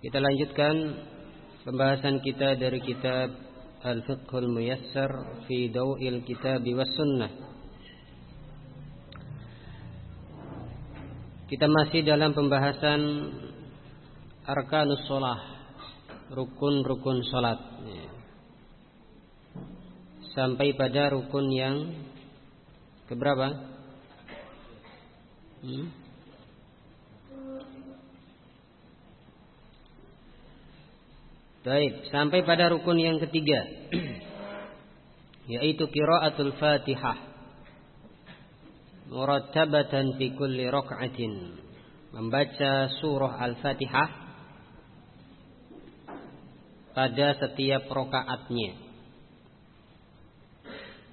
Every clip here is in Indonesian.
Kita lanjutkan pembahasan kita dari kitab Al-Fiqhul Muyassar fi Daw'il Kitab was Sunnah. Kita masih dalam pembahasan arkanus shalah, rukun-rukun salat. Sampai pada rukun yang keberapa? Hmm? Baik, sampai pada rukun yang ketiga yaitu qiraatul Fatihah. Murattabatan fi kulli rak'atin. Membaca surah Al-Fatihah pada setiap rakaatnya.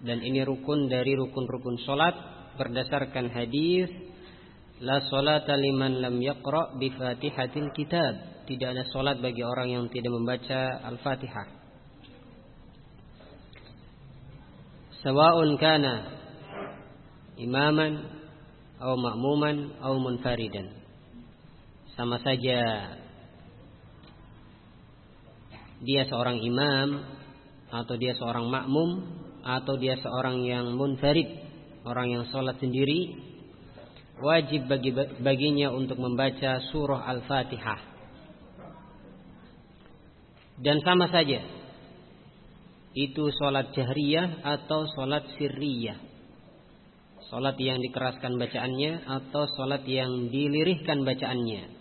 Dan ini rukun dari rukun-rukun salat berdasarkan hadis la salata liman lam yaqra bi Fatihatil Kitab tidak ada solat bagi orang yang tidak membaca Al-Fatihah. Sawa'un kana imaman atau ma'muman atau munfaridan. Sama saja dia seorang imam atau dia seorang makmum atau dia seorang yang munfarid, orang yang sholat sendiri, wajib bagi baginya untuk membaca surah Al-Fatihah. Dan sama saja itu sholat jahriyah atau sholat sirriyah. Sholat yang dikeraskan bacaannya atau sholat yang dilirihkan bacaannya.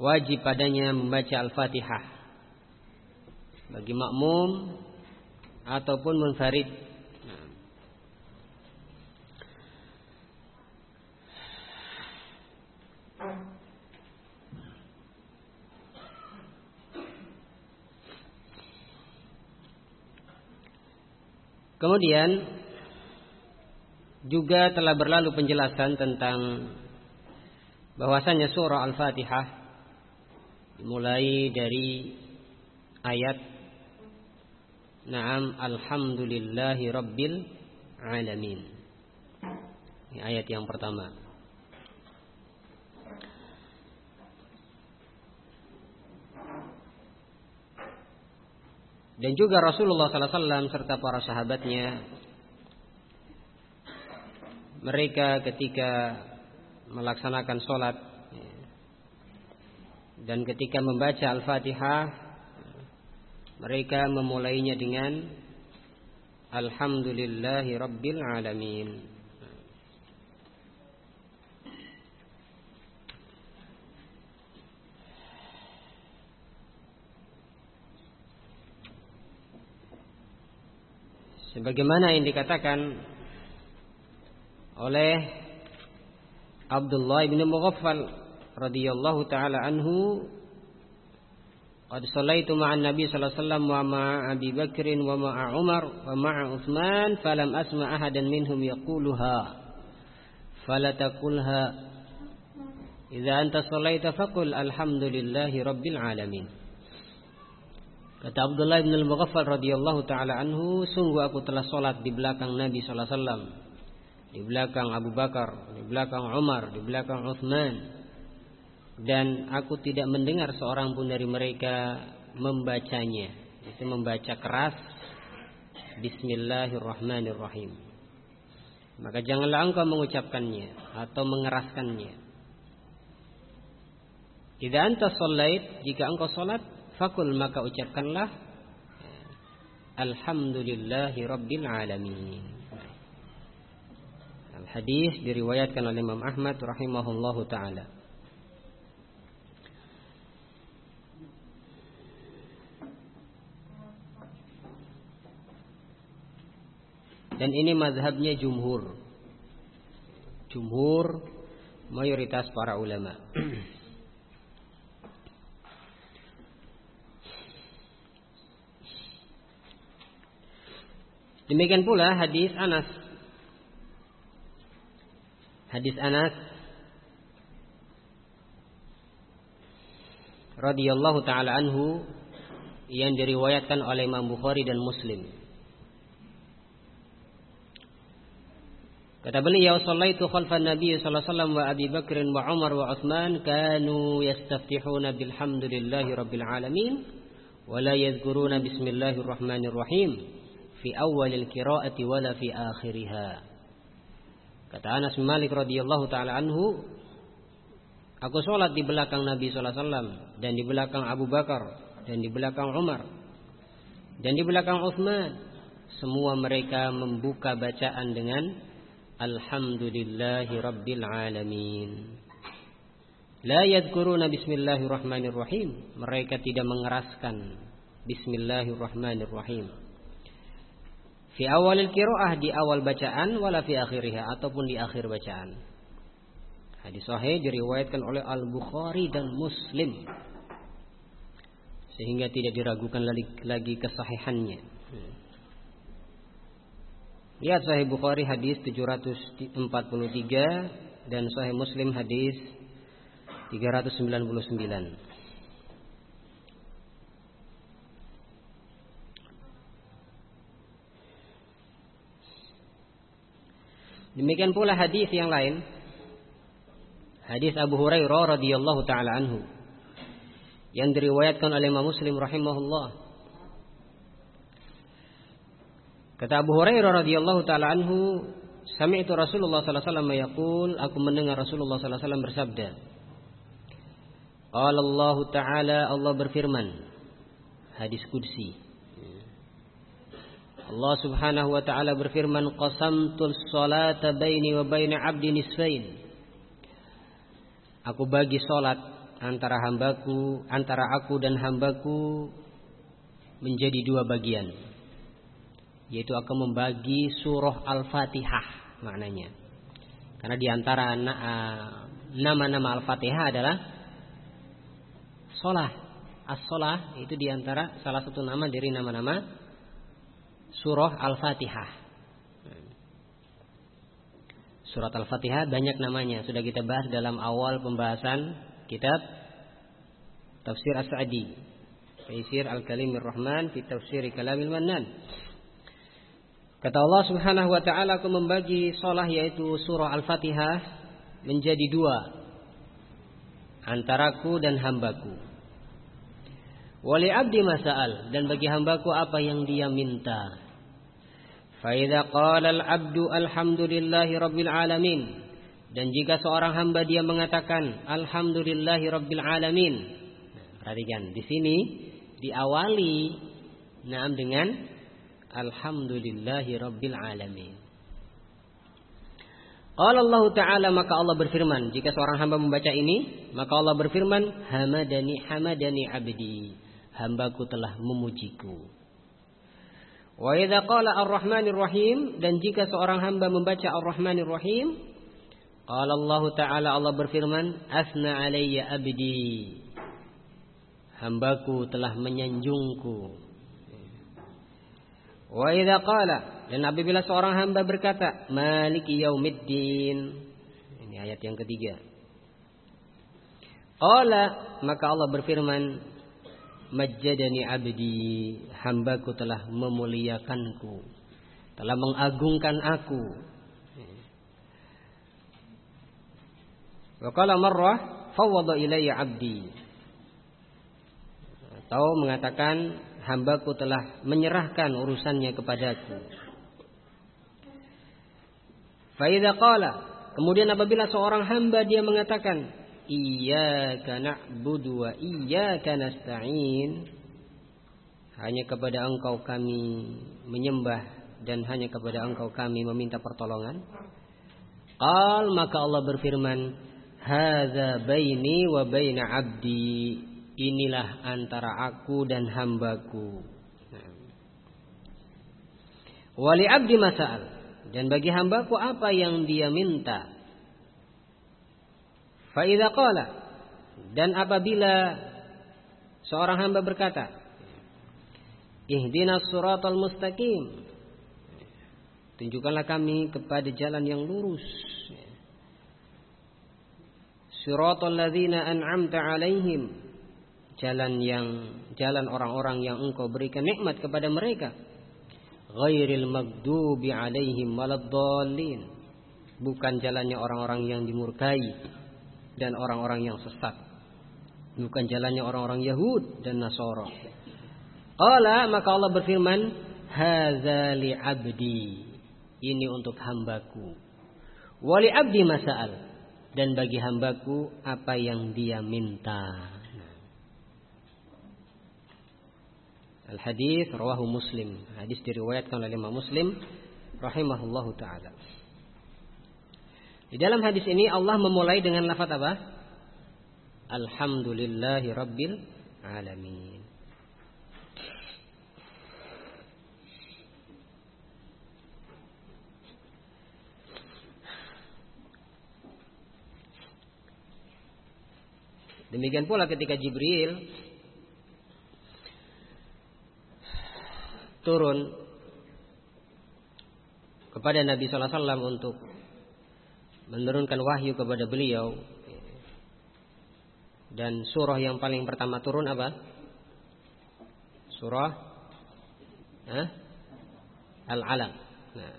Wajib padanya membaca Al-Fatihah. Bagi makmum ataupun munfarid Kemudian juga telah berlalu penjelasan tentang bahwasanya surah Al-Fatihah dimulai dari ayat Naam alhamdulillahi rabbil alamin. Ini ayat yang pertama. Dan juga Rasulullah SAW serta para sahabatnya mereka ketika melaksanakan sholat dan ketika membaca Al-Fatihah mereka memulainya dengan Alhamdulillahi Rabbil Alamin. Sebagaimana yang dikatakan oleh Abdullah bin Mughaffal radhiyallahu taala anhu Qad sallaitu ma'an Nabi sallallahu alaihi wasallam wa ma'a Abi Bakr wa ma'a Umar wa ma'a Utsman falam asma ahadan minhum yaquluha fala taqulha idza anta sallaita faqul alhamdulillahi rabbil alamin Kata Abdullah bin Al-Mughaffal radhiyallahu taala anhu, sungguh aku telah solat di belakang Nabi sallallahu alaihi wasallam, di belakang Abu Bakar, di belakang Umar, di belakang Uthman. Dan aku tidak mendengar seorang pun dari mereka membacanya. Itu membaca keras Bismillahirrahmanirrahim. Maka janganlah engkau mengucapkannya atau mengeraskannya. Tidak anta solait jika engkau solat Fakul maka ucapkanlah Alhamdulillahi Rabbil Alamin Al-Hadis diriwayatkan oleh Imam Ahmad rahimahullahu taala. Dan ini mazhabnya jumhur. Jumhur mayoritas para ulama. Demikian pula hadis Anas. Hadis Anas radhiyallahu taala anhu yang diriwayatkan oleh Imam Bukhari dan Muslim. Kata beliau, "Shallaitu khalfan Nabi sallallahu alaihi wasallam wa Abi Bakr wa Umar wa Utsman kanu yastaftihuna bilhamdulillahi rabbil alamin wa la yadhkuruna bismillahirrahmanirrahim fi awwalil qiraati wala fi akhiriha." Kata Anas bin Malik radhiyallahu taala anhu, Aku sholat di belakang Nabi Sallallahu Alaihi Wasallam dan di belakang Abu Bakar dan di belakang Umar dan di belakang Uthman. Semua mereka membuka bacaan dengan Alhamdulillahi Rabbil Alamin. La yadkuruna bismillahirrahmanirrahim. Mereka tidak mengeraskan bismillahirrahmanirrahim. Fi awalil kiroah di awal bacaan wala fi akhiriha ataupun di akhir bacaan. Hadis sahih diriwayatkan oleh Al-Bukhari dan Muslim. Sehingga tidak diragukan lagi, kesahihannya. Lihat Sahih Bukhari hadis 743 dan Sahih Muslim hadis 399. Demikian pula hadis yang lain Hadis Abu Hurairah radhiyallahu taala anhu yang diriwayatkan oleh Imam Muslim rahimahullah. Kata Abu Hurairah radhiyallahu taala anhu, sami'tu Rasulullah sallallahu alaihi wasallam yaqul, aku mendengar Rasulullah sallallahu alaihi wasallam bersabda. Qala Allah taala Allah berfirman. Hadis qudsi. Allah Subhanahu wa taala berfirman, "Qasamtul salata baini wa baina 'abdi nisfain." Aku bagi solat antara hambaku, antara aku dan hambaku menjadi dua bagian. Yaitu aku membagi surah Al-Fatihah maknanya. Karena di antara nama-nama Al-Fatihah adalah solah. As-solah itu di antara salah satu nama dari nama-nama surah Al-Fatihah. Surat Al-Fatihah banyak namanya. Sudah kita bahas dalam awal pembahasan kitab Tafsir As-Sa'di. Taisir Al-Kalimir Rahman fi Tafsir Kalamil Mannan. Kata Allah Subhanahu wa taala aku membagi salah yaitu surah Al-Fatihah menjadi dua antaraku dan hambaku. Wali abdi masal dan bagi hambaku apa yang dia minta. Faida qala al-abdu alhamdulillahi rabbil alamin. Dan jika seorang hamba dia mengatakan alhamdulillahi rabbil alamin. Perhatikan di sini diawali naam dengan alhamdulillahi rabbil alamin. Qala Allah Ta'ala maka Allah berfirman jika seorang hamba membaca ini maka Allah berfirman hamadani hamadani abdi hambaku telah memujiku Wa idza qala Ar-Rahmanir Rahim dan jika seorang hamba membaca Ar-Rahmanir Rahim, qala Allah taala Allah berfirman, "Asna alayya abdi." Hambaku telah menyanjungku. Wa idza qala dan apabila seorang hamba berkata, "Maliki yaumiddin." Ini ayat yang ketiga. Qala maka Allah berfirman, Majjadani abdi Hambaku telah memuliakanku Telah mengagungkan aku. Wakala marrah Fawwada ilayya abdi. Atau mengatakan Hambaku telah menyerahkan urusannya kepadaku. Faidah qala Kemudian apabila seorang hamba dia mengatakan Iyyaka na'budu wa iyyaka nasta'in. Hanya kepada Engkau kami menyembah dan hanya kepada Engkau kami meminta pertolongan. Qal maka Allah berfirman, "Hadza baini wa baina 'abdi." Inilah antara aku dan hambaku. Wali abdi masal dan bagi hambaku apa yang dia minta Faidah qala dan apabila seorang hamba berkata, Ihdinas suratal mustaqim. Tunjukkanlah kami kepada jalan yang lurus. Siratal ladzina an'amta alaihim. Jalan yang jalan orang-orang yang engkau berikan nikmat kepada mereka. Ghairil maghdubi alaihim waladdallin. Bukan jalannya orang-orang yang dimurkai dan orang-orang yang sesat. Bukan jalannya orang-orang Yahud dan Nasara. Qala maka Allah berfirman, "Hadza li 'abdi." Ini untuk hambaku. Wali abdi masal dan bagi hambaku apa yang dia minta. Al hadis rawahu Muslim. Hadis diriwayatkan oleh Imam Muslim rahimahullahu taala. Di dalam hadis ini Allah memulai dengan lafaz apa? Alhamdulillahi rabbil alamin. Demikian pula ketika Jibril turun kepada Nabi Sallallahu Alaihi Wasallam untuk menurunkan wahyu kepada beliau dan surah yang paling pertama turun apa? Surah eh? Al-Alaq. Nah.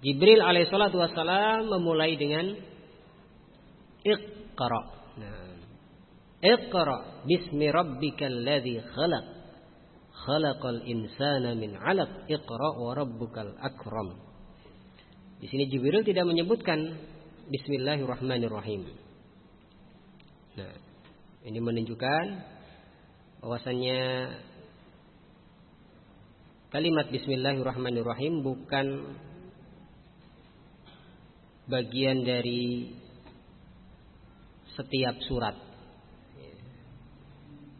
Jibril alaihissalatu wassalam memulai dengan Iq Iqra. Nah. Iqra bismi rabbikal ladzi khalaq. Khalaqal insana min 'alaq. Iqra wa rabbukal akram. Di sini Jibril tidak menyebutkan bismillahirrahmanirrahim. Nah, ini menunjukkan bahwasannya kalimat bismillahirrahmanirrahim bukan bagian dari setiap surat.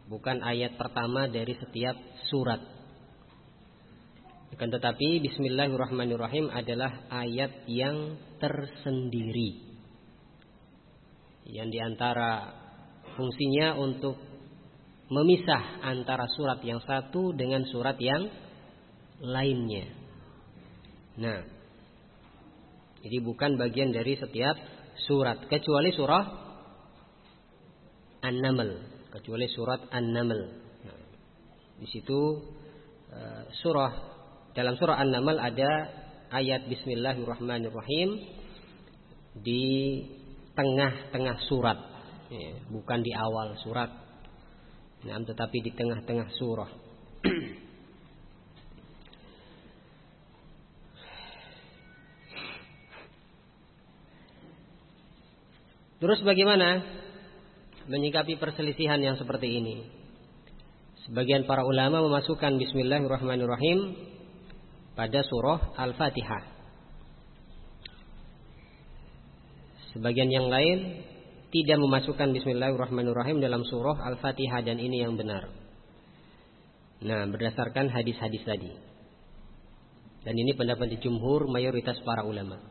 Bukan ayat pertama dari setiap surat. Akan tetapi Bismillahirrahmanirrahim adalah ayat yang tersendiri. Yang di antara fungsinya untuk memisah antara surat yang satu dengan surat yang lainnya. Nah, jadi bukan bagian dari setiap surat kecuali surah An-Naml kecuali surat An-Naml. Nah, di situ uh, surah dalam surah An-Naml ada ayat Bismillahirrahmanirrahim di tengah-tengah surat, ya, bukan di awal surat, tetapi di tengah-tengah surah. Terus bagaimana menyikapi perselisihan yang seperti ini. Sebagian para ulama memasukkan Bismillahirrahmanirrahim pada surah Al-Fatihah. Sebagian yang lain tidak memasukkan Bismillahirrahmanirrahim dalam surah Al-Fatihah dan ini yang benar. Nah, berdasarkan hadis-hadis tadi. Dan ini pendapat di jumhur mayoritas para ulama.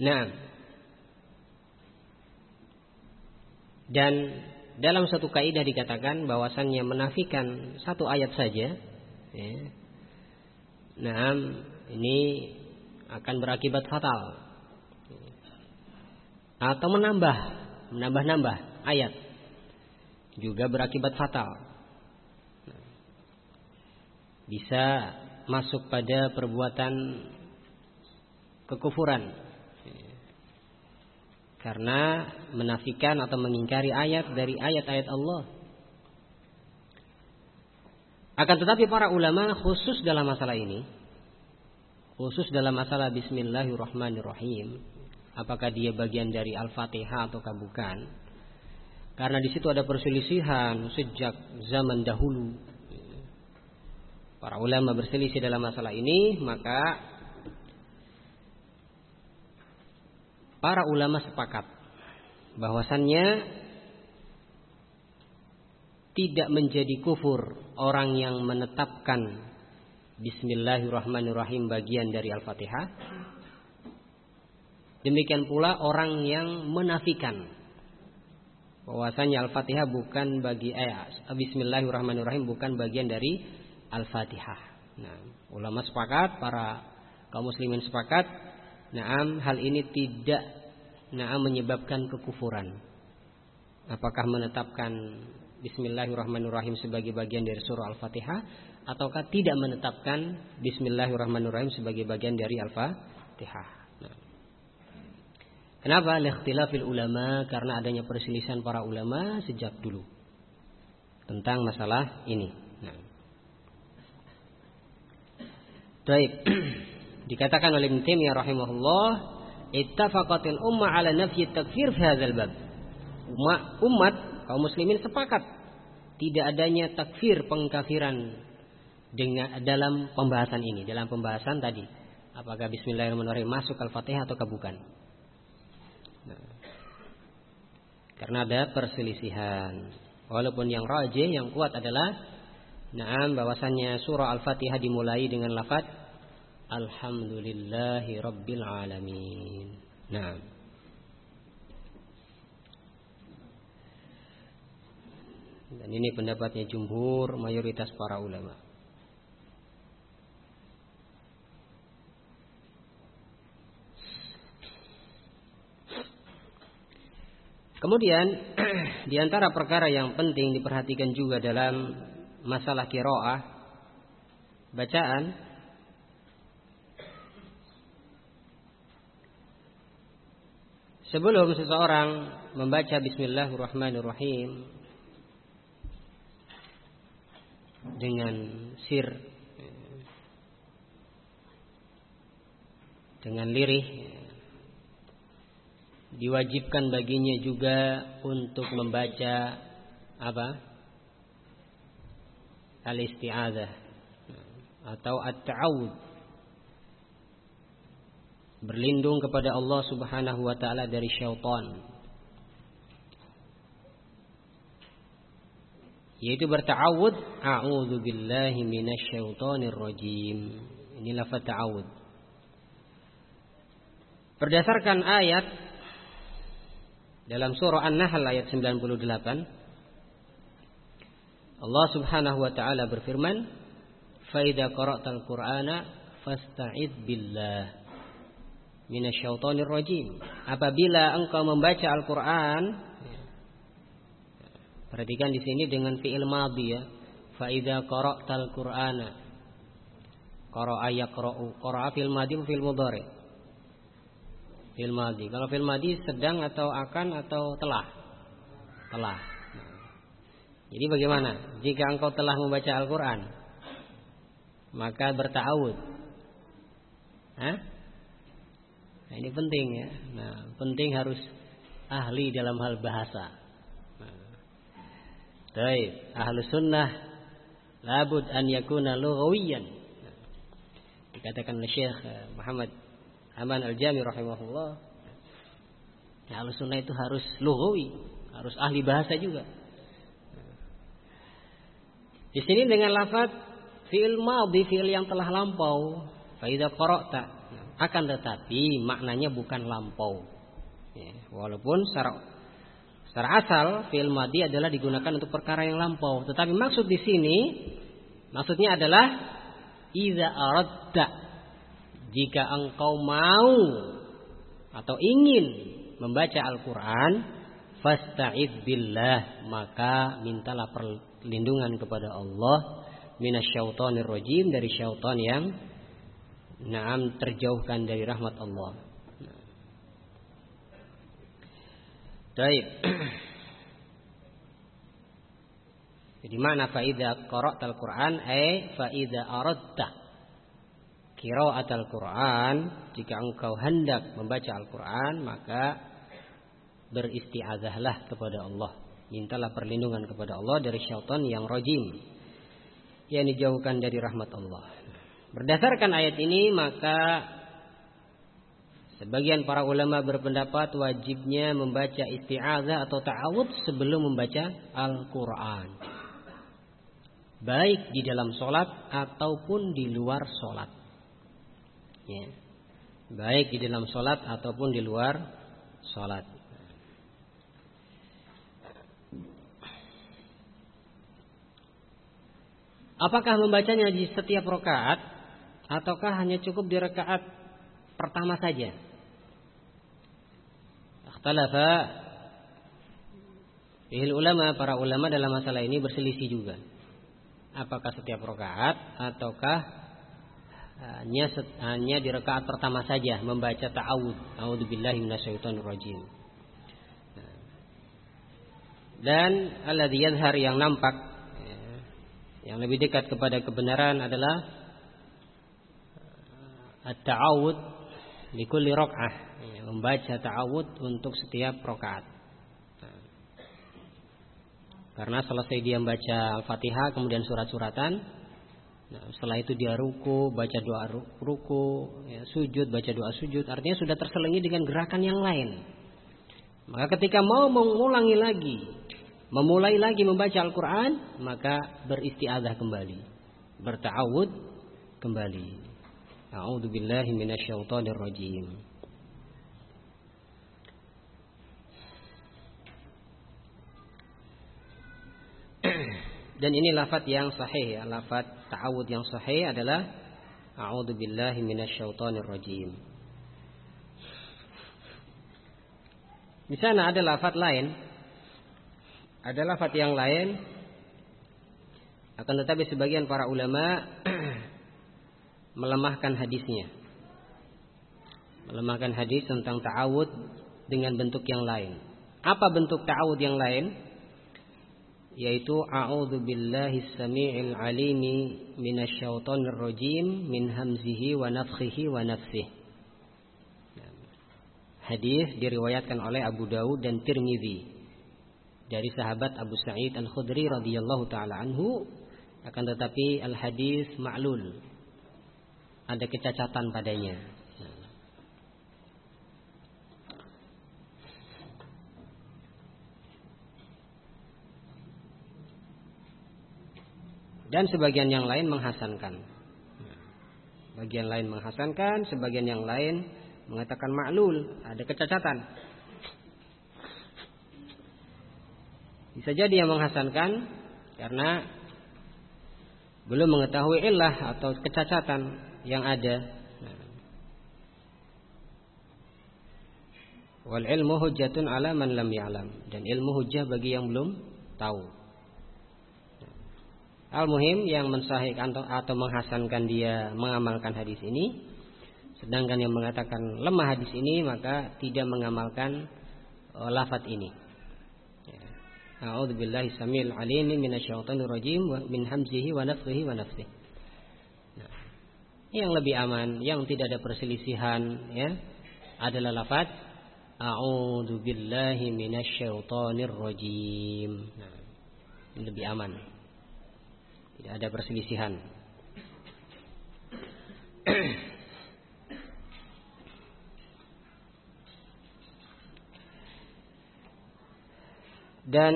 Nah. Dan dalam satu kaidah dikatakan bahwasannya menafikan satu ayat saja, ya, nah ini akan berakibat fatal. Atau menambah, menambah-nambah ayat juga berakibat fatal. Bisa masuk pada perbuatan kekufuran karena menafikan atau mengingkari ayat dari ayat-ayat Allah. Akan tetapi para ulama khusus dalam masalah ini, khusus dalam masalah Bismillahirrahmanirrahim, apakah dia bagian dari Al-Fatihah atau bukan? Karena di situ ada perselisihan sejak zaman dahulu. Para ulama berselisih dalam masalah ini, maka para ulama sepakat bahwasannya tidak menjadi kufur orang yang menetapkan Bismillahirrahmanirrahim bagian dari Al-Fatihah. Demikian pula orang yang menafikan bahwasanya Al-Fatihah bukan bagi eh, Bismillahirrahmanirrahim bukan bagian dari Al-Fatihah. Nah, ulama sepakat, para kaum muslimin sepakat, naam hal ini tidak naam menyebabkan kekufuran. Apakah menetapkan Bismillahirrahmanirrahim sebagai bagian dari surah Al-Fatihah ataukah tidak menetapkan Bismillahirrahmanirrahim sebagai bagian dari Al-Fatihah. Kenapa? Likhtilafil ulama karena adanya perselisihan para ulama sejak dulu tentang masalah ini. Nah. Baik. Dikatakan oleh Ibnu Taimiyah rahimahullah, ittafaqatil ummah ala nafyi takfir fi hadzal bab. Umat, umat kaum muslimin sepakat tidak adanya takfir pengkafiran dengan dalam pembahasan ini, dalam pembahasan tadi. Apakah bismillahirrahmanirrahim masuk Al-Fatihah atau bukan? Nah, karena ada perselisihan. Walaupun yang rajih, yang kuat adalah Naam bahwasannya surah Al-Fatihah dimulai dengan lafaz Alhamdulillahi Rabbil Alamin. Nah. Dan ini pendapatnya jumhur mayoritas para ulama. Kemudian di antara perkara yang penting diperhatikan juga dalam masalah kiroah bacaan sebelum seseorang membaca Bismillahirrahmanirrahim dengan sir dengan lirih diwajibkan baginya juga untuk membaca apa? Al-isti'adzah atau at-ta'awud. Berlindung kepada Allah Subhanahu wa taala dari syaitan. Yaitu berta'awud, a'udzu billahi minasyaitonir rajim. Ini lafaz ta'awud. Berdasarkan ayat dalam surah An-Nahl ayat 98 Allah Subhanahu wa taala berfirman, "Fa idza qara'tal Qur'ana fasta'id billah minasyaitonir rajim." Apabila engkau membaca Al-Qur'an, perhatikan di sini dengan fi'il madhi ya. Fa idza qara'tal Qur'ana. Qara'a yaqra'u. Qara'a fil madhi fil mudhari' fil madi. Kalau fil madi sedang atau akan atau telah? Telah. Jadi bagaimana? Jika engkau telah membaca Al-Qur'an, maka bertawud. Hah? Nah, ini penting ya. Nah, penting harus ahli dalam hal bahasa. Nah. Baik, ahlu sunnah labud an yakuna lughawiyan. Nah, dikatakan oleh Syekh Muhammad Aman Al-Jami rahimahullah. Ya, sunnah itu harus lughawi, harus ahli bahasa juga. Di sini dengan lafaz fi'il madhi, fi'il yang telah lampau. Fa idza qara'ta akan tetapi maknanya bukan lampau. Ya, walaupun secara secara asal fi'il madhi adalah digunakan untuk perkara yang lampau, tetapi maksud di sini maksudnya adalah idza aradta jika engkau mau atau ingin membaca Al-Quran, fasta'id billah, maka mintalah perlindungan kepada Allah minasyaitonir rajim dari syaitan yang naam terjauhkan dari rahmat Allah. Baik. Jadi mana faida qara'tal Quran ay faida aradta qiraat Al-Quran Jika engkau hendak membaca Al-Quran Maka beristiazahlah kepada Allah Mintalah perlindungan kepada Allah dari syaitan yang rojim Yang dijauhkan dari rahmat Allah Berdasarkan ayat ini maka sebagian para ulama berpendapat wajibnya membaca isti'adzah atau ta'awud sebelum membaca Al-Quran. Baik di dalam sholat ataupun di luar sholat. Ya. Baik di dalam sholat ataupun di luar sholat. Apakah membacanya di setiap rokaat? Ataukah hanya cukup di rakaat pertama saja? Ikhtalafa Ihil ulama, para ulama dalam masalah ini berselisih juga. Apakah setiap rakaat ataukah hanya hanya di rakaat pertama saja membaca ta'awud. A'udzubillahi minasyaitonirrajim. Dan alladzi yadhhar yang nampak ya, yang lebih dekat kepada kebenaran adalah at-ta'awud likulli rak'ah, ya, membaca ta'awud untuk setiap rakaat. Karena selesai dia membaca Al-Fatihah kemudian surat-suratan, nah, setelah itu dia ruku, baca doa ruku, ya, sujud, baca doa sujud, artinya sudah terselingi dengan gerakan yang lain. Maka ketika mau mengulangi lagi, memulai lagi membaca Al-Quran, maka beristiadah kembali, bertawud kembali. A'udzu billahi minasyaitonir rajim. Dan ini lafat yang sahih ya, lafat ta'awud yang sahih adalah a'udzu billahi minasyaitonir rajim. Di sana ada lafat lain. Ada lafat yang lain akan tetapi sebagian para ulama melemahkan hadisnya. Melemahkan hadis tentang ta'awud dengan bentuk yang lain. Apa bentuk ta'awud yang lain? yaitu a'udzu billahi samii'il alimi minasyaitonir rajim min hamzihi wa nafthihi wa nafthihi. Hadis diriwayatkan oleh Abu Dawud dan Tirmizi dari sahabat Abu Sa'id Al-Khudri radhiyallahu taala anhu akan tetapi al hadis ma'lul ada kecacatan padanya dan sebagian yang lain menghasankan. Bagian lain menghasankan, sebagian yang lain mengatakan maklul, ada kecacatan. Bisa jadi yang menghasankan karena belum mengetahui ilah atau kecacatan yang ada. Wal ilmu hujjatun ala man lam ya'lam dan ilmu hujjah bagi yang belum tahu. Al-Muhim yang mensahihkan atau menghasankan dia mengamalkan hadis ini sedangkan yang mengatakan lemah hadis ini maka tidak mengamalkan uh, lafaz ini. Ya. A'udzu billahi samil alim minasyaitonir rajim wa min hamzihi wa nafthihi wa nafthihi. Yang lebih aman, yang tidak ada perselisihan ya adalah lafaz A'udzu billahi minasyaitonir rajim. Nah, lebih aman. Tidak ada perselisihan. Dan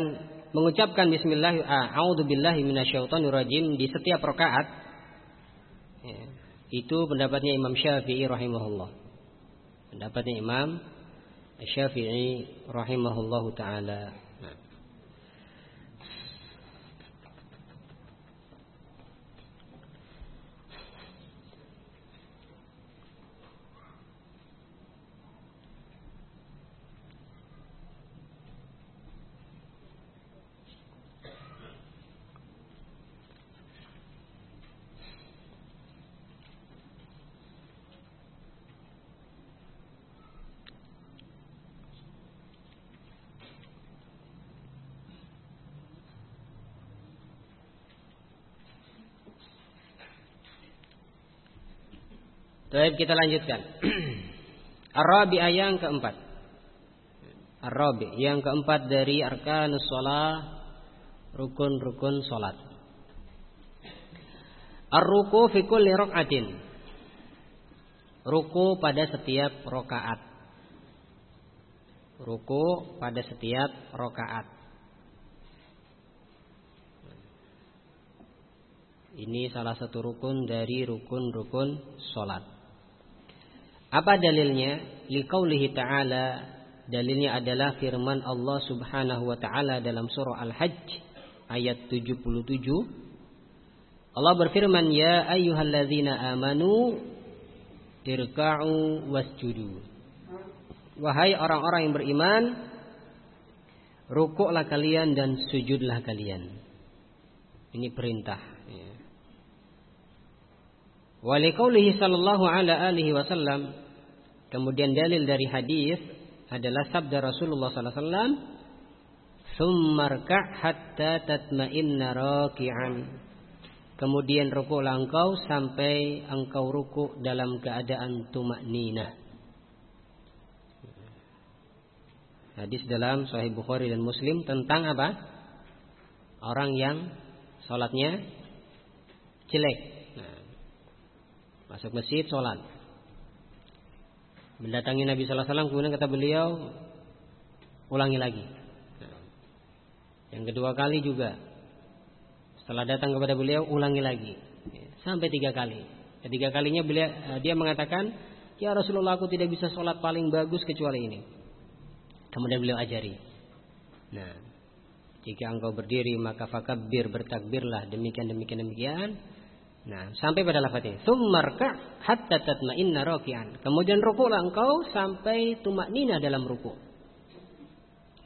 mengucapkan bismillah a'udzu billahi minasyaitonir rajim di setiap rakaat itu pendapatnya Imam Syafi'i rahimahullah. Pendapatnya Imam Syafi'i rahimahullahu taala. Baik, kita lanjutkan. Ar-Rabi'ah yang keempat. Ar-Rabi' yang keempat dari arkanus shalah, rukun-rukun salat. Ar-ruku fi kulli. Ruku pada setiap rakaat. Ruku pada setiap rakaat. Ini salah satu rukun dari rukun-rukun salat. Apa dalilnya? Liqaulihi ta'ala Dalilnya adalah firman Allah subhanahu wa ta'ala dalam surah Al-Hajj ayat 77 Allah berfirman, "Ya ayyuhalladzina amanu irka'u wasjudu." Wahai orang-orang yang beriman, rukuklah kalian dan sujudlah kalian. Ini perintah. Ya. Walikaulihi sallallahu ala alihi wasallam. Kemudian dalil dari hadis adalah sabda Rasulullah sallallahu alaihi wasallam, "Tsummarka' hatta tatma'inna raki'an." Kemudian rukuklah engkau sampai engkau rukuk dalam keadaan tumak nina. Hadis dalam Sahih Bukhari dan Muslim tentang apa? Orang yang sholatnya jelek Masuk masjid sholat. Mendatangi Nabi Sallallahu Alaihi Wasallam kemudian kata beliau ulangi lagi. Yang kedua kali juga setelah datang kepada beliau ulangi lagi sampai tiga kali. Ketiga kalinya beliau eh, dia mengatakan ya Rasulullah aku tidak bisa sholat paling bagus kecuali ini. Kemudian beliau ajari. Nah, jika engkau berdiri maka fakabir bertakbirlah demikian demikian demikian Nah, sampai pada lafaz ini. Tsummarka hatta tatma'inna raki'an. Kemudian rukuklah engkau sampai tumak nina dalam rukuk.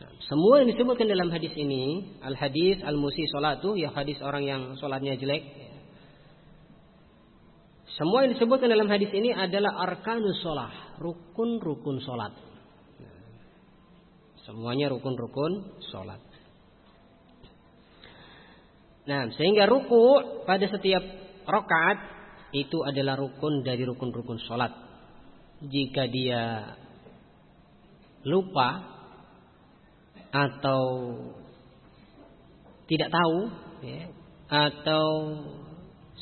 Nah, semua yang disebutkan dalam hadis ini, al hadis al musi salatu, ya hadis orang yang solatnya jelek. Semua yang disebutkan dalam hadis ini adalah arkanus sholah, rukun-rukun solat. Nah, semuanya rukun-rukun solat. Nah, sehingga ruku pada setiap rokaat itu adalah rukun dari rukun-rukun sholat. Jika dia lupa atau tidak tahu, ya, atau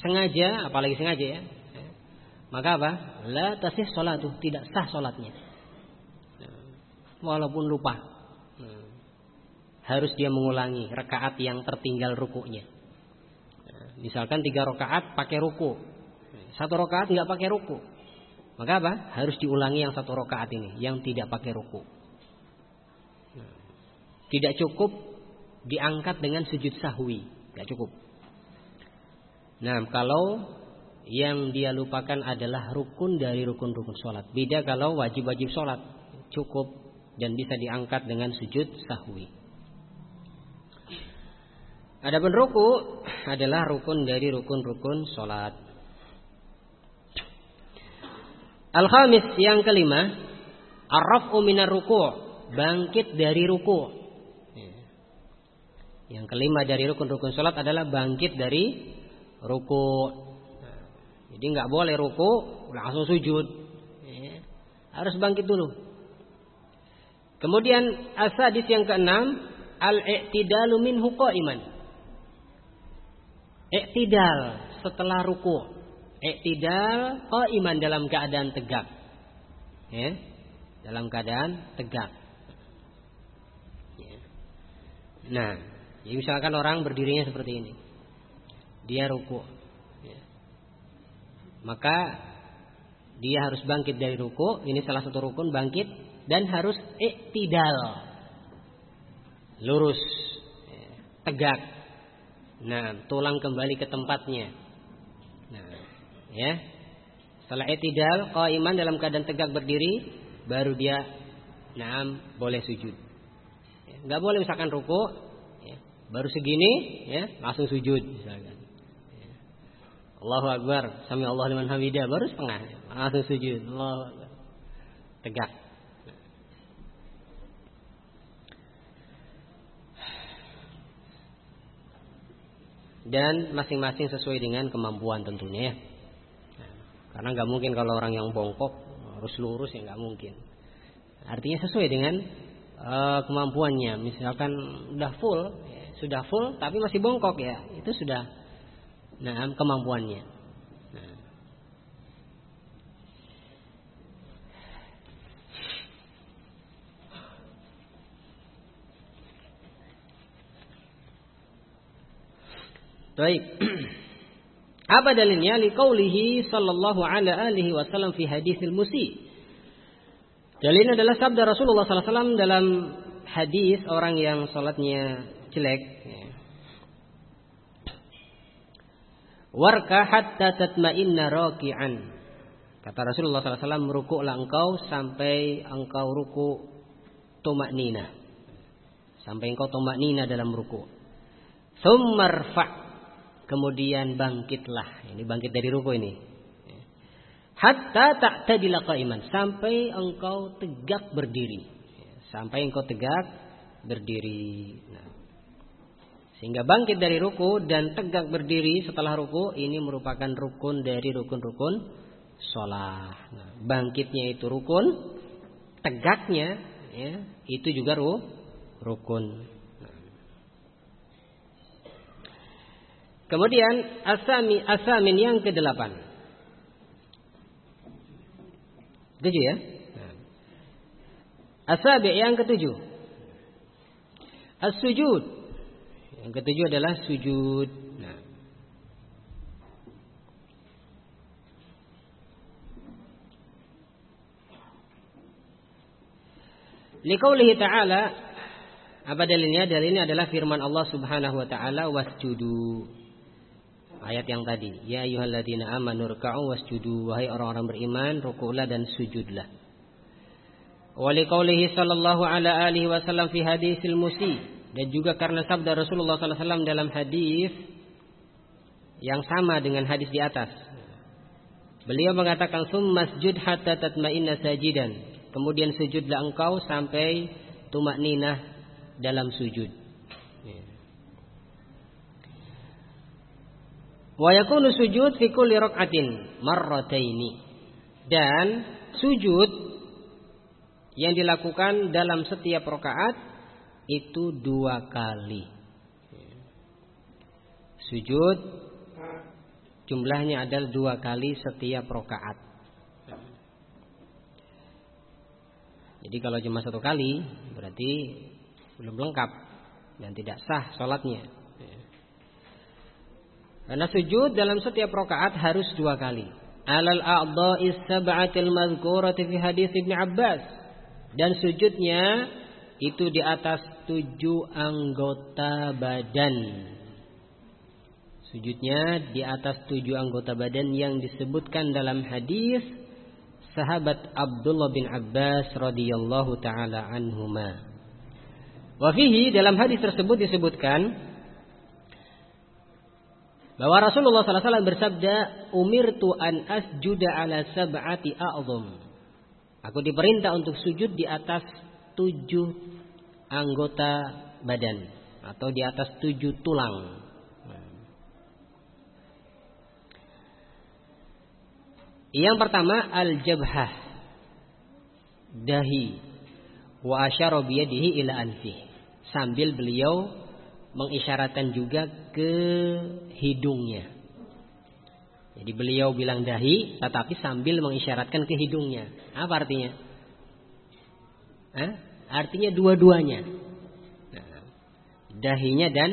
sengaja, apalagi sengaja ya, maka apa? La tasih itu tidak sah sholatnya, walaupun lupa. Harus dia mengulangi rekaat yang tertinggal rukuknya. Misalkan tiga rakaat pakai ruku, satu rakaat nggak pakai ruku, maka apa? Harus diulangi yang satu rakaat ini, yang tidak pakai ruku. Tidak cukup diangkat dengan sujud sahwi, nggak cukup. Nah, kalau yang dia lupakan adalah rukun dari rukun-rukun sholat. Beda kalau wajib-wajib sholat cukup dan bisa diangkat dengan sujud sahwi. Adapun ruku adalah rukun dari rukun-rukun solat. Al-khamis yang kelima, arrafu minar ruku, bangkit dari ruku. Yang kelima dari rukun-rukun solat adalah bangkit dari ruku. Jadi nggak boleh ruku langsung sujud. Harus bangkit dulu. Kemudian asadis yang keenam, al-i'tidalu minhu qa'iman. Iktidal setelah ruku. Iktidal iman dalam keadaan tegak. Ya, dalam keadaan tegak. Ya. Nah, ya misalkan orang berdirinya seperti ini. Dia ruku. Ya. Maka dia harus bangkit dari ruku. Ini salah satu rukun bangkit dan harus iktidal. Lurus, ya. tegak Nah, tulang kembali ke tempatnya. Nah, ya. Setelah etidal, iman dalam keadaan tegak berdiri, baru dia nah boleh sujud. Ya, nggak boleh misalkan ruku, ya, baru segini, ya, langsung sujud misalkan. Ya. Allahu Akbar, sami Allah liman hamidah, baru setengah, langsung sujud. Allahu Akbar. Tegak. Dan masing-masing sesuai dengan kemampuan tentunya ya. karena nggak mungkin kalau orang yang bongkok harus lurus ya nggak mungkin. Artinya sesuai dengan uh, kemampuannya. Misalkan udah full, ya, sudah full tapi masih bongkok ya, itu sudah nah kemampuannya. Baik. Apa dalilnya? Liqaulihi sallallahu ala alihi wasallam fi hadithil musi. Dalilnya adalah sabda Rasulullah sallallahu alaihi wasallam dalam hadis orang yang salatnya jelek. Warka hatta tatma'inna raki'an. Kata Rasulullah SAW, merukuklah engkau sampai engkau ruku tomak nina. Sampai engkau tomak nina dalam ruku. Summarfa. Kemudian bangkitlah. Ini bangkit dari ruku ini. Hatta tak tadila iman. Sampai engkau tegak berdiri. Sampai engkau tegak berdiri. Nah, sehingga bangkit dari ruku dan tegak berdiri setelah ruku ini merupakan rukun dari rukun-rukun sholat. Nah, bangkitnya itu rukun, tegaknya ya, itu juga ru, rukun. Nah. Kemudian asami asamin yang kedelapan. Tujuh ya. Asabi yang ketujuh. As-sujud yang ketujuh adalah sujud. Nah. Liqaulihi ta'ala apa dalilnya? Dalilnya adalah firman Allah Subhanahu wa taala wasjudu. Ayat yang tadi, ya ayyuhalladzina amanu ruk'u wasjudu wahai orang-orang beriman, rukuklah dan sujudlah. Wa liqaulihi sallallahu ala alihi wasallam fi hadisil musi dan juga karena sabda Rasulullah SAW dalam hadis yang sama dengan hadis di atas. Beliau mengatakan masjud hatta tatma'inna sajidan. Kemudian sujudlah engkau sampai tumak ninah dalam sujud. Wa yakunu sujud fi kulli rak'atin marrataini. Dan sujud yang dilakukan dalam setiap rakaat itu dua kali. Sujud jumlahnya adalah dua kali setiap rokaat. Jadi kalau cuma satu kali berarti belum lengkap dan tidak sah sholatnya. Karena sujud dalam setiap rokaat harus dua kali. Alal a'dha'is sab'atil mazkurati fi hadis Ibnu Abbas. Dan sujudnya itu di atas tujuh anggota badan. Sujudnya di atas tujuh anggota badan yang disebutkan dalam hadis sahabat Abdullah bin Abbas radhiyallahu taala anhuma. Wafihi dalam hadis tersebut disebutkan bahwa Rasulullah SAW bersabda, "Umirtu an asjuda ala sab'ati a'zum." Aku diperintah untuk sujud di atas tujuh anggota badan atau di atas tujuh tulang. Yang pertama al-jabhah dahi wa asyara biyadihi ila anfi sambil beliau mengisyaratkan juga ke hidungnya. Jadi beliau bilang dahi tetapi sambil mengisyaratkan ke hidungnya. Apa artinya? Hah? Artinya dua-duanya. Nah, dahinya dan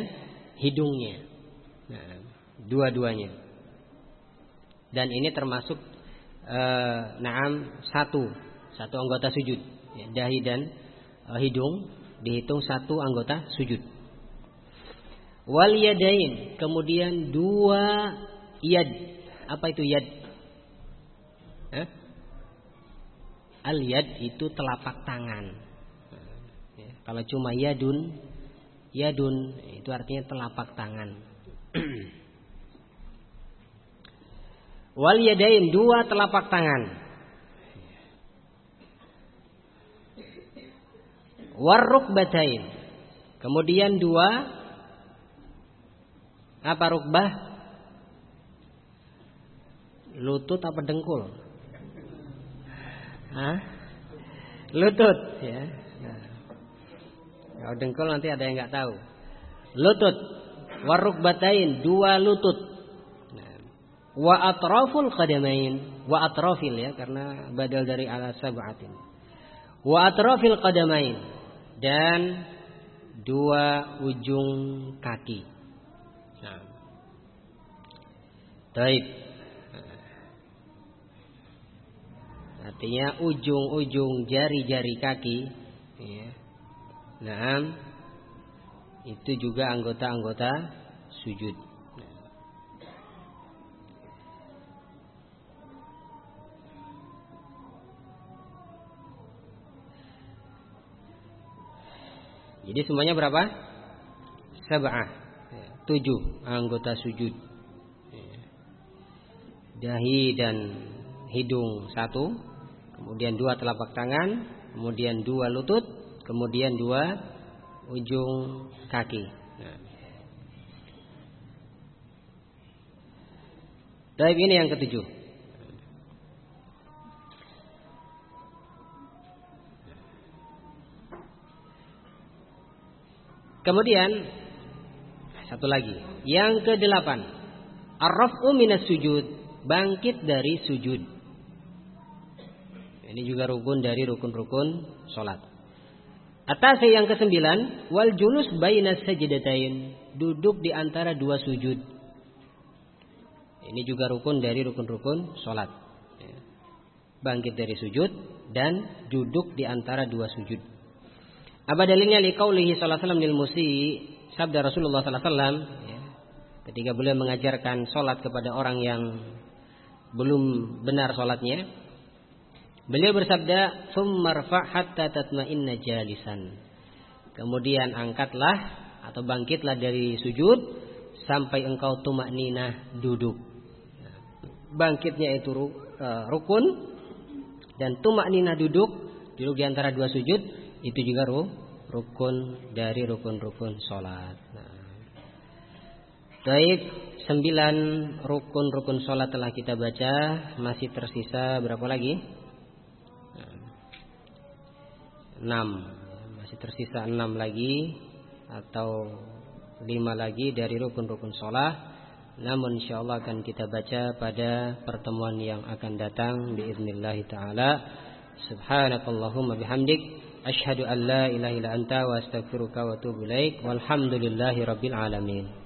hidungnya. Nah, dua-duanya. Dan ini termasuk uh, naam satu, satu anggota sujud. Ya, dahi dan uh, hidung dihitung satu anggota sujud. Wal yadain, kemudian dua yad. Apa itu yad? Eh? Al yad itu telapak tangan. Kalau cuma yadun, yadun itu artinya telapak tangan. Wal yadain dua telapak tangan. Waruk batain. Kemudian dua apa rukbah? Lutut apa dengkul? Hah? Lutut ya. Kalau dengkul nanti ada yang nggak tahu. Lutut, waruk batain, dua lutut. Nah, wa atraful qadamain, wa atrafil ya karena badal dari ala sab'atin. Wa atrafil qadamain dan dua ujung kaki. Taib. Artinya ujung-ujung jari-jari kaki. Ya. Nah, Itu juga anggota-anggota sujud. Jadi semuanya berapa? Sab'ah. Tujuh anggota sujud. Dahi dan hidung satu. Kemudian dua telapak tangan. Kemudian dua lutut. Kemudian dua ujung kaki. Baik ini yang ketujuh. Kemudian satu lagi, yang kedelapan, arrafu minas sujud, bangkit dari sujud. Ini juga rukun dari rukun-rukun sholat. Atas yang kesembilan, wal julus baina sajdatain, duduk di antara dua sujud. Ini juga rukun dari rukun-rukun sholat. Bangkit dari sujud dan duduk di antara dua sujud. Apa dalilnya liqaulihi sallallahu alaihi wasallam sabda Rasulullah sallallahu alaihi wasallam ya, ketika beliau mengajarkan salat kepada orang yang belum benar salatnya beliau bersabda summarfa hatta tatma'inna jalisan kemudian angkatlah atau bangkitlah dari sujud sampai engkau tumak nina duduk bangkitnya itu uh, rukun dan tumak nina duduk duduk di antara dua sujud itu juga rukun dari rukun-rukun sholat. Nah. Baik, sembilan rukun-rukun sholat telah kita baca, masih tersisa berapa lagi? Enam, masih tersisa enam lagi atau lima lagi dari rukun-rukun sholat. Namun insya Allah akan kita baca pada pertemuan yang akan datang. Biiznillah ta'ala. Subhanakallahumma bihamdik. Ashhadu an la ilaha illa anta wa astaghfiruka wa. Walhamdulillahi rabbil alamin.